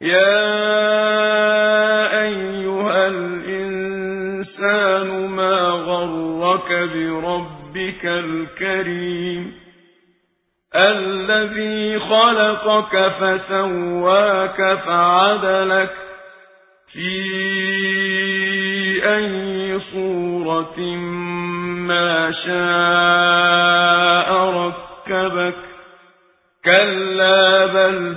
يا أيها الإنسان ما غرك بربك الكريم الذي خلقك فسواك فعدلك في أي صورة ما شاء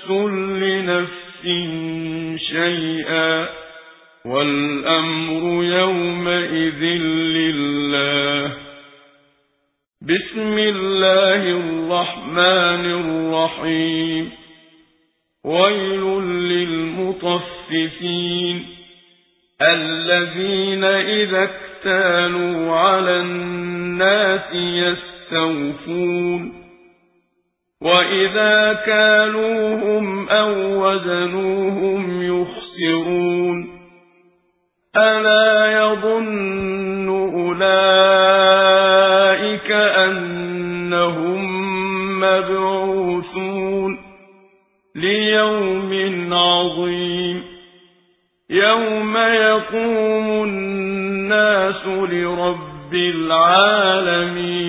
نفس لنفس شيئا والأمر يومئذ لله. بسم الله الرحمن الرحيم. ويل للمطففين الذين إذا اكتالوا على الناس يستوفون. وإذا كالوهم أو وزنوهم يخسرون ألا يظن أولئك أنهم مبعوثون ليوم عظيم يوم يقوم الناس لرب العالمين